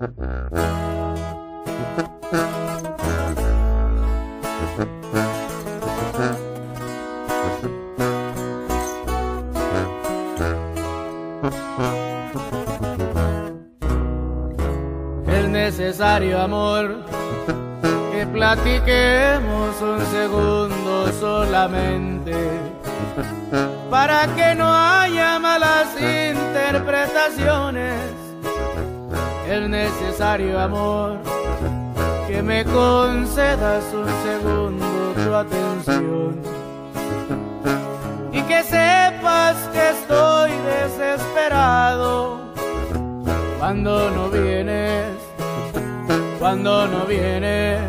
Es necesario amor que platiquemos un segundo solamente para que no haya malas interpretaciones. Es necesario amor. Que me concedas un segundo tu atención. Y que sepas que estoy desesperado. Cuando no vienes, cuando no vienes,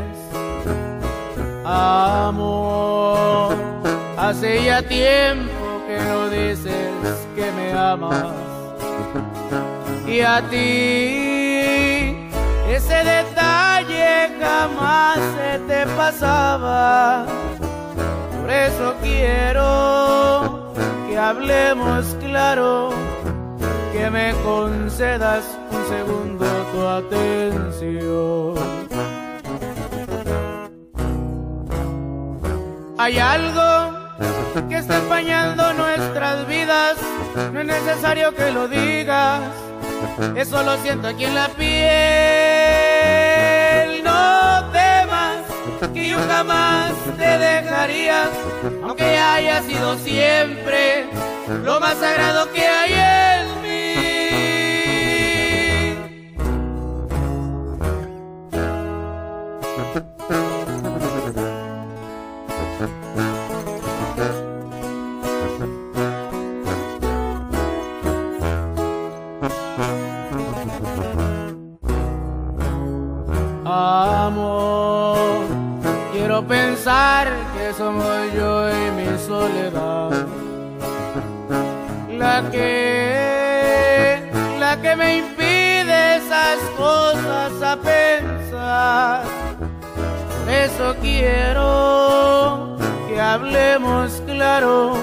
amor. Hace ya tiempo que no dices que me amas. Y a ti ese detalle jamás se te pasaba. Por eso quiero que hablemos claro, que me concedas un segundo tu atención. Hay algo que está empañando nuestras vidas, no es necesario que lo digas, eso lo siento aquí en la piel. Que yo jamás te dejaría, aunque haya sido siempre lo más sagrado que hay en mí. Amor, pensar que somos yo y mi soledad la que, la que me impide esas cosas a pensar. Eso quiero que hablemos claro,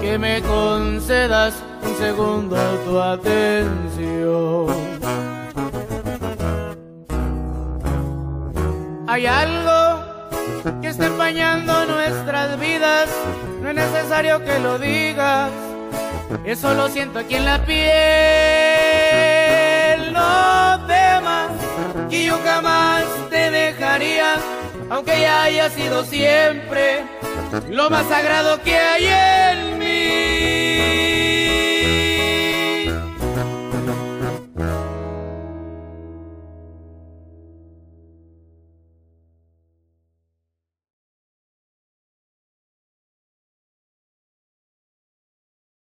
que me concedas un segundo tu atención. Hay algo que está empañando nuestras vidas, no es necesario que lo digas, eso lo siento aquí en la piel. No temas que yo jamás te dejaría, aunque ya haya sido siempre lo más sagrado que mí.